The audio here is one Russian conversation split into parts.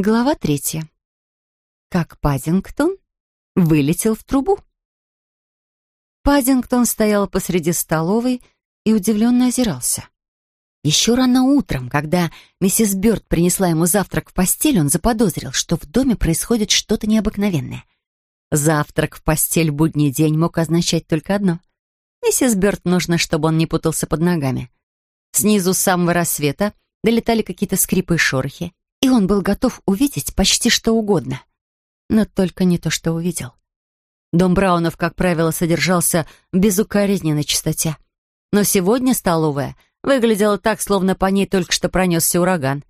Глава третья. Как Паддингтон вылетел в трубу. Паддингтон стоял посреди столовой и удивленно озирался. Еще рано утром, когда миссис Бёрд принесла ему завтрак в постель, он заподозрил, что в доме происходит что-то необыкновенное. Завтрак в постель в будний день мог означать только одно. Миссис Бёрд нужно, чтобы он не путался под ногами. Снизу с самого рассвета долетали какие-то скрипы и шорохи, и он был готов увидеть почти что угодно. Но только не то, что увидел. Дом Браунов, как правило, содержался в безукоризненной чистоте. Но сегодня столовая выглядела так, словно по ней только что пронесся ураган.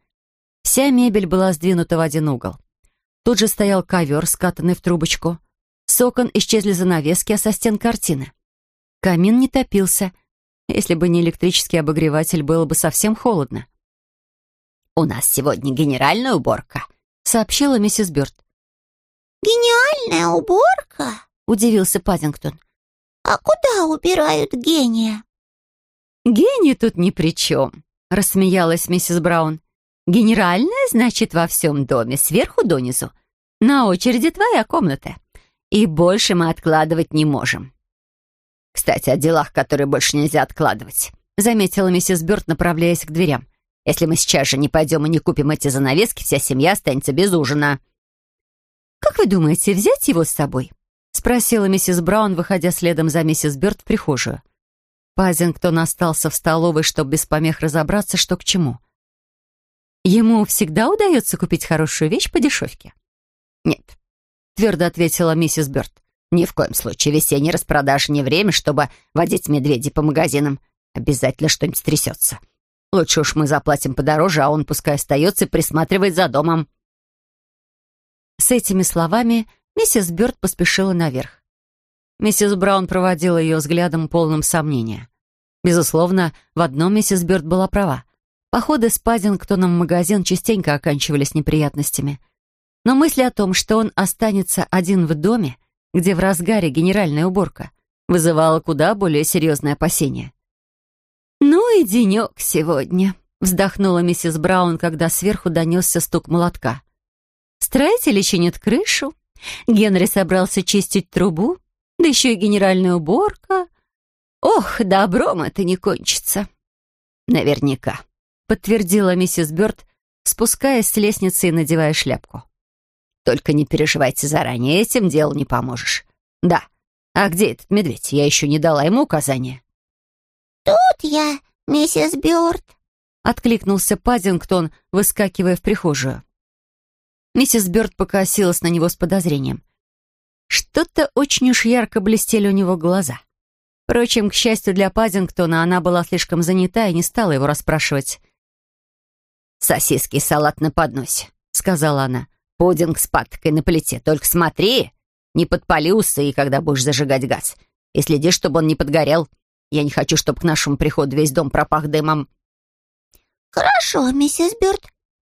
Вся мебель была сдвинута в один угол. Тут же стоял ковер, скатанный в трубочку. С окон исчезли занавески, а со стен картины. Камин не топился. Если бы не электрический обогреватель, было бы совсем холодно. «У нас сегодня генеральная уборка», — сообщила миссис Бёрд. «Гениальная уборка?» — удивился Паддингтон. «А куда убирают гения?» «Гений тут ни при чем», — рассмеялась миссис Браун. «Генеральная, значит, во всем доме, сверху донизу. На очереди твоя комната. И больше мы откладывать не можем». «Кстати, о делах, которые больше нельзя откладывать», — заметила миссис Бёрд, направляясь к дверям. Если мы сейчас же не пойдем и не купим эти занавески, вся семья останется без ужина». «Как вы думаете, взять его с собой?» — спросила миссис Браун, выходя следом за миссис Бёрд в прихожую. Пазингтон остался в столовой, чтобы без помех разобраться, что к чему. «Ему всегда удается купить хорошую вещь по дешевке?» «Нет», — твердо ответила миссис Бёрд. «Ни в коем случае. Весенняя распродажа не время, чтобы водить медведей по магазинам. Обязательно что-нибудь трясется. Лучше уж мы заплатим подороже, а он пускай остается и присматривает за домом». С этими словами миссис Бёрд поспешила наверх. Миссис Браун проводила ее взглядом полным сомнения. Безусловно, в одном миссис Бёрд была права. Походы с Паддингтоном в магазин частенько оканчивались неприятностями. Но мысль о том, что он останется один в доме, где в разгаре генеральная уборка, вызывала куда более серьезные опасения. «Ну и денек сегодня», — вздохнула миссис Браун, когда сверху донесся стук молотка. «Строители чинят крышу, Генри собрался чистить трубу, да еще и генеральная уборка. Ох, добром это не кончится». «Наверняка», — подтвердила миссис Бёрд, спускаясь с лестницы и надевая шляпку. «Только не переживайте заранее, этим делу не поможешь. Да, а где этот медведь? Я еще не дала ему указания». «Тут я, миссис Бёрд», — откликнулся Паддингтон, выскакивая в прихожую. Миссис Бёрд покосилась на него с подозрением. Что-то очень уж ярко блестели у него глаза. Впрочем, к счастью для Паддингтона, она была слишком занята и не стала его расспрашивать. «Сосиски и салат на подносе», — сказала она. «Пудинг с паткой на плите. Только смотри, не подпали усы, когда будешь зажигать газ. И следи, чтобы он не подгорел. Я не хочу, чтобы к нашему приходу весь дом пропах дымом». «Хорошо, миссис Бёрд.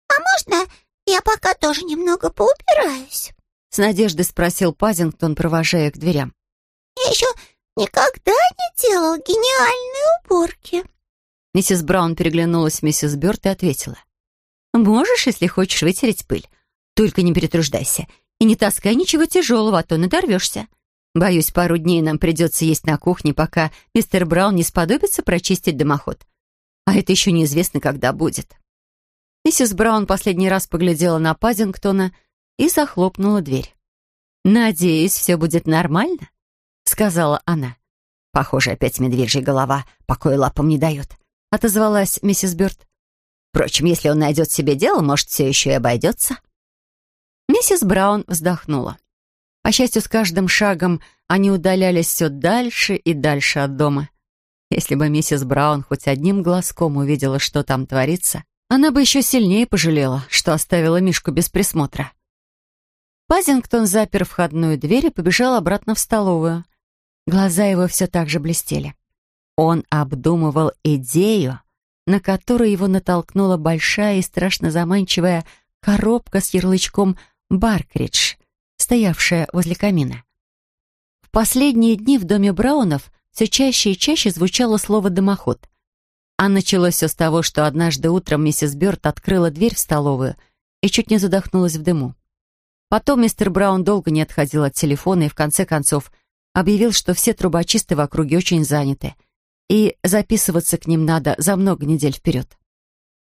А можно я пока тоже немного поубираюсь?» С надеждой спросил Пазингтон, провожая к дверям. «Я еще никогда не делал гениальной уборки». Миссис Браун переглянулась миссис Бёрд и ответила. «Можешь, если хочешь, вытереть пыль. Только не перетруждайся и не таскай ничего тяжелого, а то надорвешься. Боюсь, пару дней нам придется есть на кухне, пока мистер Браун не сподобится прочистить дымоход. А это еще неизвестно, когда будет. Миссис Браун последний раз поглядела на Паддингтона и захлопнула дверь. «Надеюсь, все будет нормально?» — сказала она. «Похоже, опять медвежья голова покоя лапам не дает», — отозвалась миссис Бёрд. «Впрочем, если он найдет себе дело, может, все еще и обойдется». Миссис Браун вздохнула. По счастью, с каждым шагом они удалялись все дальше и дальше от дома. Если бы миссис Браун хоть одним глазком увидела, что там творится, она бы еще сильнее пожалела, что оставила Мишку без присмотра. Пазингтон запер входную дверь и побежал обратно в столовую. Глаза его все так же блестели. Он обдумывал идею, на которую его натолкнула большая и страшно заманчивая коробка с ярлычком «Баркридж», стоявшая возле камина. В последние дни в доме Браунов все чаще и чаще звучало слово «дымоход». А началось все с того, что однажды утром миссис Бёрд открыла дверь в столовую и чуть не задохнулась в дыму. Потом мистер Браун долго не отходил от телефона и в конце концов объявил, что все трубочисты в округе очень заняты, и записываться к ним надо за много недель вперед.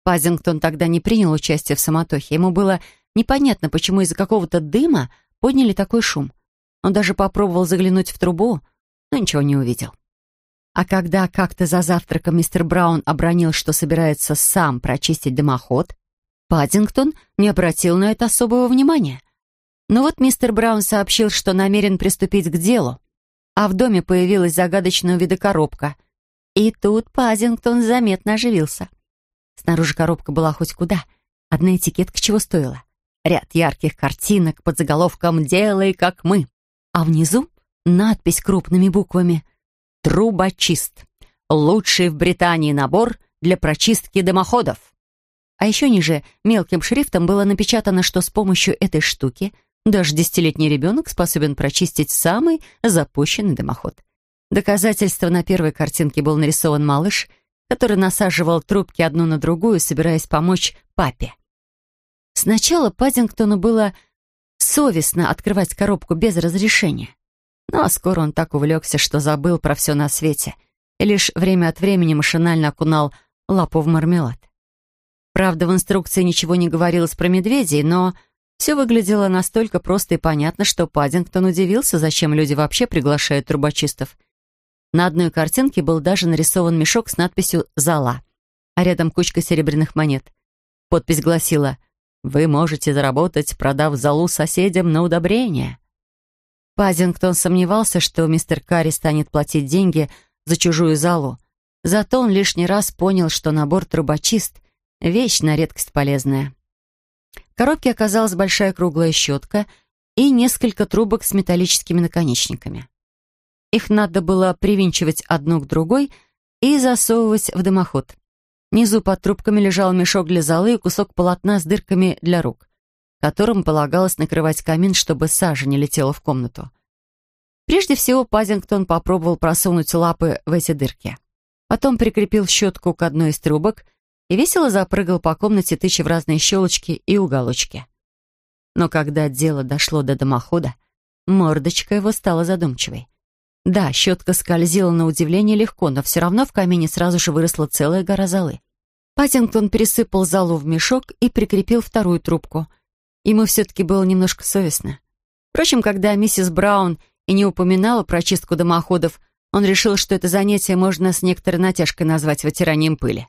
Пазингтон тогда не принял участие в самотохе. Ему было непонятно, почему из-за какого-то дыма подняли такой шум. Он даже попробовал заглянуть в трубу, но ничего не увидел. А когда как-то за завтраком мистер Браун обронил, что собирается сам прочистить дымоход, Паддингтон не обратил на это особого внимания. Но вот мистер Браун сообщил, что намерен приступить к делу, а в доме появилась загадочного вида коробка. И тут Паддингтон заметно оживился. Снаружи коробка была хоть куда. Одна этикетка чего стоила. Ряд ярких картинок под заголовком «Делай, как мы». А внизу надпись крупными буквами «Трубочист. Лучший в Британии набор для прочистки дымоходов». А еще ниже мелким шрифтом было напечатано, что с помощью этой штуки даже десятилетний ребенок способен прочистить самый запущенный дымоход. Доказательство на первой картинке был нарисован малыш, который насаживал трубки одну на другую, собираясь помочь папе. Сначала Паддингтону было совестно открывать коробку без разрешения. Но скоро он так увлекся, что забыл про все на свете и лишь время от времени машинально окунал лапу в мармелад. Правда, в инструкции ничего не говорилось про медведей, но все выглядело настолько просто и понятно, что Паддингтон удивился, зачем люди вообще приглашают трубочистов. На одной картинке был даже нарисован мешок с надписью «Зала», а рядом кучка серебряных монет. Подпись гласила «Вы можете заработать, продав залу соседям на удобрение». Пазингтон сомневался, что мистер Карри станет платить деньги за чужую залу. Зато он лишний раз понял, что набор трубочист — вещь на редкость полезная. В коробке оказалась большая круглая щетка и несколько трубок с металлическими наконечниками. Их надо было привинчивать одну к другой и засовывать в дымоход. Внизу под трубками лежал мешок для золы и кусок полотна с дырками для рук, которым полагалось накрывать камин, чтобы сажа не летела в комнату. Прежде всего Пазингтон попробовал просунуть лапы в эти дырки. Потом прикрепил щетку к одной из трубок и весело запрыгал по комнате, тыча в разные щелочки и уголочки. Но когда дело дошло до дымохода, мордочка его стала задумчивой. Да, щетка скользила на удивление легко, но все равно в камине сразу же выросла целая гора золы. Паттингтон пересыпал залу в мешок и прикрепил вторую трубку. Ему все-таки было немножко совестно. Впрочем, когда миссис Браун и не упоминала про чистку дымоходов, он решил, что это занятие можно с некоторой натяжкой назвать вытиранием пыли.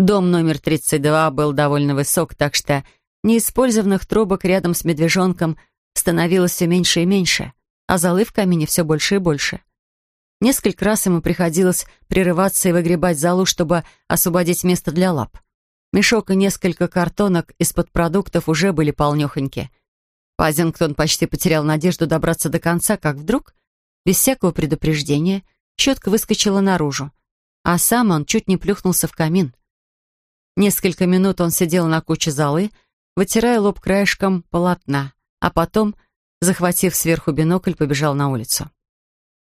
Дом номер 32 был довольно высок, так что неиспользованных трубок рядом с медвежонком становилось все меньше и меньше — а золы в камине все больше и больше. Несколько раз ему приходилось прерываться и выгребать залу, чтобы освободить место для лап. Мешок и несколько картонок из-под продуктов уже были полнехоньки. Пазингтон почти потерял надежду добраться до конца, как вдруг, без всякого предупреждения, щетка выскочила наружу, а сам он чуть не плюхнулся в камин. Несколько минут он сидел на куче золы, вытирая лоб краешком полотна, а потом захватив сверху бинокль, побежал на улицу.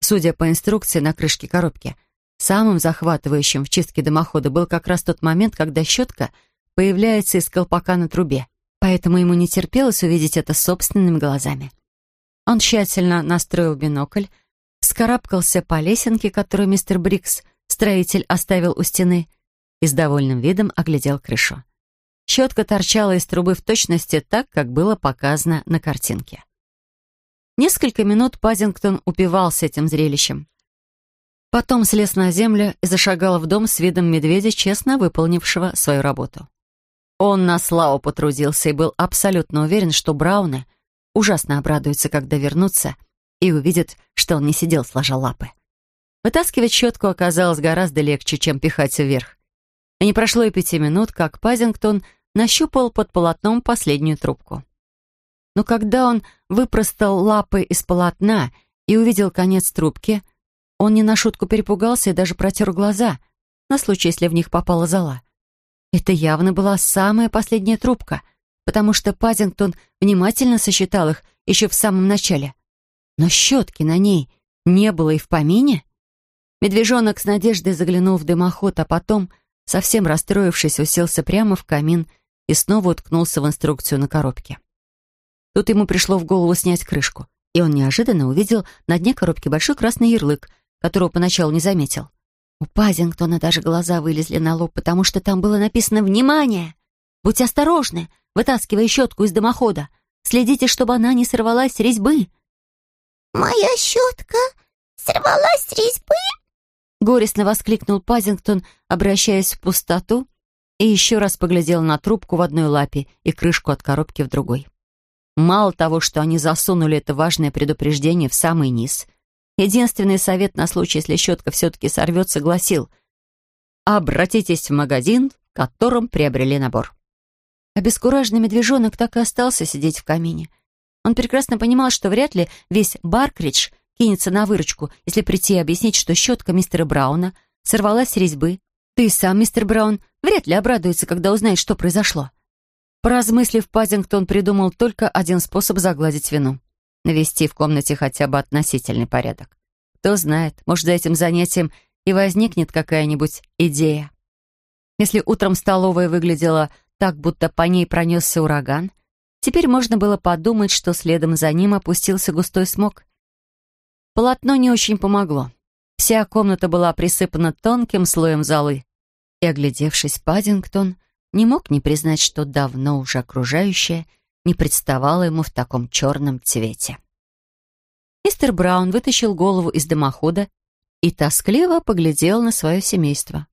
Судя по инструкции на крышке коробки, самым захватывающим в чистке дымохода был как раз тот момент, когда щетка появляется из колпака на трубе, поэтому ему не терпелось увидеть это собственными глазами. Он тщательно настроил бинокль, вскарабкался по лесенке, которую мистер Брикс, строитель, оставил у стены, и с довольным видом оглядел крышу. Щетка торчала из трубы в точности так, как было показано на картинке. Несколько минут Пазингтон упивался этим зрелищем. Потом слез на землю и зашагал в дом с видом медведя, честно выполнившего свою работу. Он на славу потрудился и был абсолютно уверен, что Брауны ужасно обрадуются, когда вернутся, и увидят, что он не сидел сложа лапы. Вытаскивать щетку оказалось гораздо легче, чем пихать вверх. И не прошло и пяти минут, как Пазингтон нащупал под полотном последнюю трубку. Но когда он выпростал лапы из полотна и увидел конец трубки, он не на шутку перепугался и даже протер глаза, на случай, если в них попала зола. Это явно была самая последняя трубка, потому что Пазингтон внимательно сосчитал их еще в самом начале. Но щетки на ней не было и в помине. Медвежонок с надеждой заглянул в дымоход, а потом, совсем расстроившись, уселся прямо в камин и снова уткнулся в инструкцию на коробке. Тут ему пришло в голову снять крышку, и он неожиданно увидел на дне коробки большой красный ярлык, которого поначалу не заметил. У Пазингтона даже глаза вылезли на лоб, потому что там было написано «Внимание! Будьте осторожны, вытаскивая щетку из дымохода. Следите, чтобы она не сорвалась с резьбы». «Моя щетка сорвалась с резьбы?» Горестно воскликнул Пазингтон, обращаясь в пустоту, и еще раз поглядел на трубку в одной лапе и крышку от коробки в другой. Мало того, что они засунули это важное предупреждение в самый низ, единственный совет на случай, если щетка все-таки сорвется, гласил «Обратитесь в магазин, в котором приобрели набор». Обескураженный медвежонок так и остался сидеть в камине. Он прекрасно понимал, что вряд ли весь Баркридж кинется на выручку, если прийти и объяснить, что щетка мистера Брауна сорвалась с резьбы. Ты сам, мистер Браун, вряд ли обрадуется, когда узнает, что произошло. Поразмыслив, Пазингтон придумал только один способ загладить вину — навести в комнате хотя бы относительный порядок. Кто знает, может, за этим занятием и возникнет какая-нибудь идея. Если утром столовая выглядела так, будто по ней пронесся ураган, теперь можно было подумать, что следом за ним опустился густой смог. Полотно не очень помогло. Вся комната была присыпана тонким слоем золы. И, оглядевшись, Паддингтон не мог не признать, что давно уже окружающее не представало ему в таком черном цвете. Мистер Браун вытащил голову из дымохода и тоскливо поглядел на свое семейство.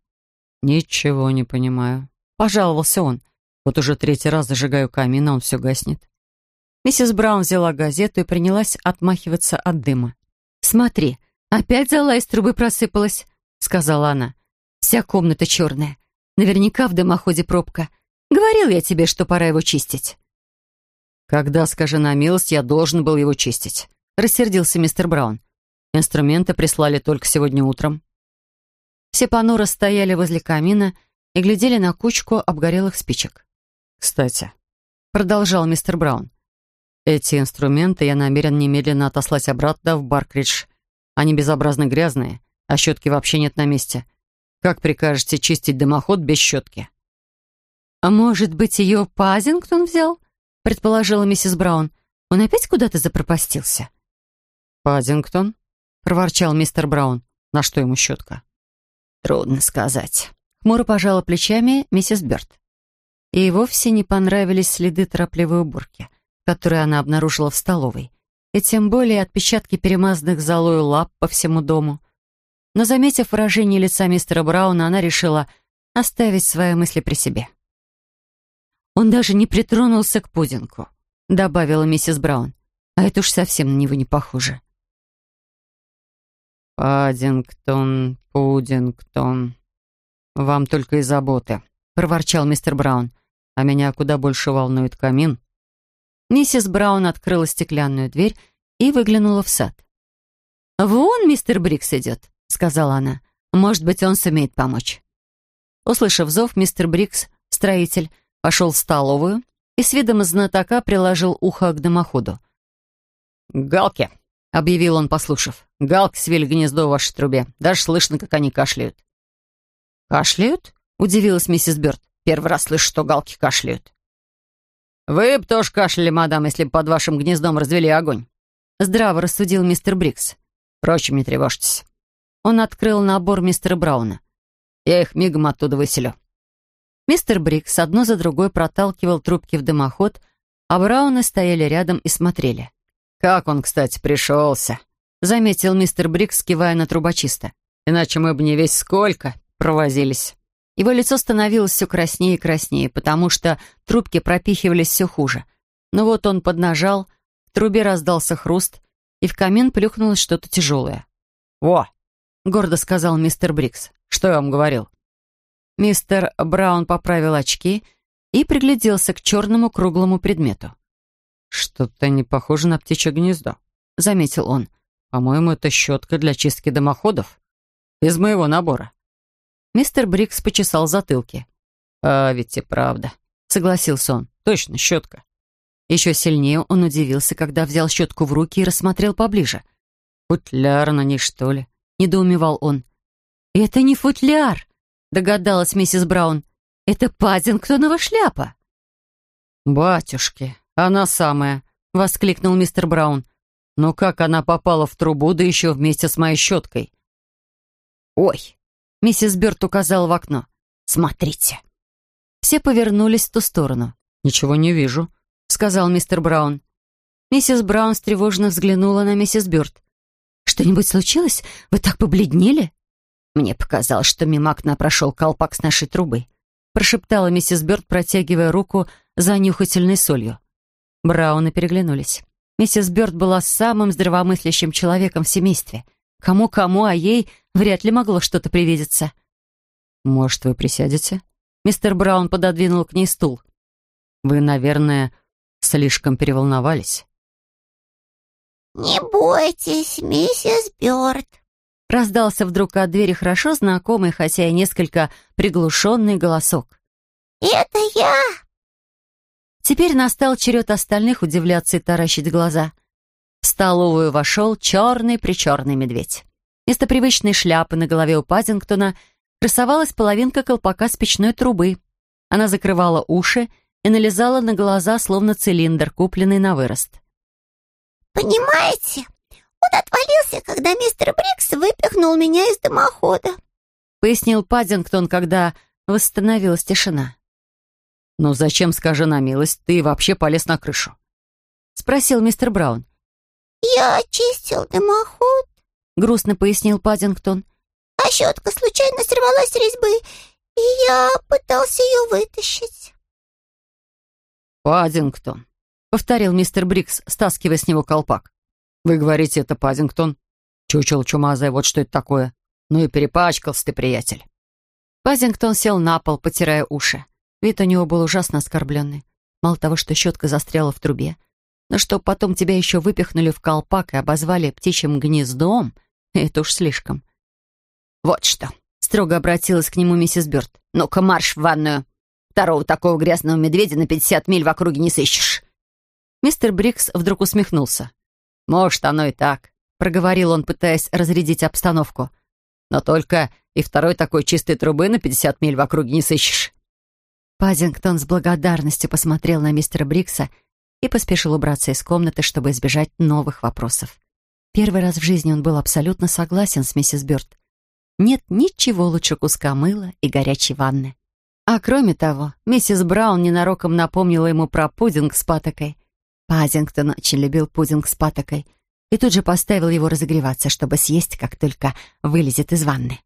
«Ничего не понимаю», — пожаловался он. «Вот уже третий раз зажигаю камин, а он все гаснет». Миссис Браун взяла газету и принялась отмахиваться от дыма. «Смотри, опять зола из трубы просыпалась», — сказала она. «Вся комната черная. Наверняка в дымоходе пробка. Говорил я тебе, что пора его чистить». «Когда, скажи на милость, я должен был его чистить?» — рассердился мистер Браун. «Инструменты прислали только сегодня утром». Все понуро стояли возле камина и глядели на кучку обгорелых спичек. «Кстати», — продолжал мистер Браун, эти инструменты я намерен немедленно отослать обратно в Баркридж. Они безобразно грязные, а щетки вообще нет на месте. Как прикажете чистить дымоход без щетки?» «А может быть, ее Пазингтон взял?» — предположила миссис Браун. «Он опять куда-то запропастился?» «Пазингтон?» — проворчал мистер Браун. «На что ему щетка?» «Трудно сказать». Хмуро пожала плечами миссис Бёрд. Ей вовсе не понравились следы торопливой уборки — которые она обнаружила в столовой, и тем более отпечатки перемазанных золою лап по всему дому. Но, заметив выражение лица мистера Брауна, она решила оставить свои мысли при себе. «Он даже не притронулся к пудинку», — добавила миссис Браун. «А это уж совсем на него не похоже». «Паддингтон, Пудингтон, вам только и заботы», — проворчал мистер Браун. «А меня куда больше волнует камин, Миссис Браун открыла стеклянную дверь и выглянула в сад. «Вон мистер Брикс идет», — сказала она. «Может быть, он сумеет помочь». Услышав зов, мистер Брикс, строитель, пошел в столовую и с видом знатока приложил ухо к дымоходу. «Галки», — объявил он, послушав. «Галки свели гнездо в вашей трубе. Даже слышно, как они кашляют». «Кашляют?» — удивилась миссис Бёрд. «Первый раз слышу, что галки кашляют». «Вы бы тоже кашляли, мадам, если бы под вашим гнездом развели огонь», — здраво рассудил мистер Брикс. «Впрочем, не тревожьтесь». Он открыл набор мистера Брауна. «Я их мигом оттуда выселю». Мистер Брикс одно за другой проталкивал трубки в дымоход, а Брауны стояли рядом и смотрели. «Как он, кстати, пришелся», — заметил мистер Брикс, кивая на трубочиста. «Иначе мы бы не весь сколько провозились». Его лицо становилось все краснее и краснее, потому что трубки пропихивались все хуже. Но вот он поднажал, в трубе раздался хруст, и в камин плюхнулось что-то тяжелое. «Во!» — гордо сказал мистер Брикс. «Что я вам говорил?» Мистер Браун поправил очки и пригляделся к черному круглому предмету. «Что-то не похоже на птичье гнездо», — заметил он. «По-моему, это щетка для чистки дымоходов. Из моего набора». Мистер Брикс почесал затылки. «А ведь и правда», — согласился он. «Точно, щетка». Еще сильнее он удивился, когда взял щетку в руки и рассмотрел поближе. «Футляр на ней, что ли?» — недоумевал он. «Это не футляр», — догадалась миссис Браун. «Это Паддингтонова шляпа». «Батюшки, она самая!» — воскликнул мистер Браун. «Но как она попала в трубу, да еще вместе с моей щеткой?» «Ой!» — миссис Бёрд указала в окно. «Смотрите!» Все повернулись в ту сторону. «Ничего не вижу», — сказал мистер Браун. Миссис Браун встревоженно взглянула на миссис Бёрд. «Что-нибудь случилось? Вы так побледнели?» «Мне показалось, что мимо окна прошел колпак с нашей трубы», прошептала миссис Бёрд, протягивая руку за нюхательной солью. Брауны переглянулись. Миссис Бёрд была самым здравомыслящим человеком в семействе. Кому-кому, а ей вряд ли могло что-то привидеться. «Может, вы присядете?» Мистер Браун пододвинул к ней стул. «Вы, наверное, слишком переволновались». «Не бойтесь, миссис Бёрд», — раздался вдруг от двери хорошо знакомый, хотя и несколько приглушенный голосок. «Это я!» Теперь настал черед остальных удивляться и таращить глаза. В столовую вошел черный-причерный медведь. Вместо привычной шляпы на голове у Пазингтона красовалась половинка колпака с печной трубы. Она закрывала уши и налезала на глаза, словно цилиндр, купленный на вырост. «Понимаете, он отвалился, когда мистер Брикс выпихнул меня из дымохода», пояснил Паддингтон, когда восстановилась тишина. «Ну зачем, скажи на милость, ты вообще полез на крышу?» спросил мистер Браун. «Я очистил дымоход», грустно пояснил Паддингтон. «А щетка случайно сорвалась с резьбы, и я пытался ее вытащить». «Паддингтон», — повторил мистер Брикс, стаскивая с него колпак. «Вы говорите, это Паддингтон? Чучело чумазое, вот что это такое. Ну и перепачкался ты, приятель». Пазингтон сел на пол, потирая уши. Вид у него был ужасно оскорбленный. Мало того, что щетка застряла в трубе, но что потом тебя еще выпихнули в колпак и обозвали птичьим гнездом, это уж слишком. «Вот что!» — строго обратилась к нему миссис Бёрд. «Ну-ка, марш в ванную! Второго такого грязного медведя на пятьдесят миль в округе не сыщешь!» Мистер Брикс вдруг усмехнулся. «Может, оно и так», — проговорил он, пытаясь разрядить обстановку. «Но только и второй такой чистой трубы на пятьдесят миль в округе не сыщешь». Пазингтон с благодарностью посмотрел на мистера Брикса и поспешил убраться из комнаты, чтобы избежать новых вопросов. Первый раз в жизни он был абсолютно согласен с миссис Бёрд. Нет ничего лучше куска мыла и горячей ванны. А кроме того, миссис Браун ненароком напомнила ему про пудинг с патокой. Пазингтон очень любил пудинг с патокой и тут же поставил его разогреваться, чтобы съесть, как только вылезет из ванны.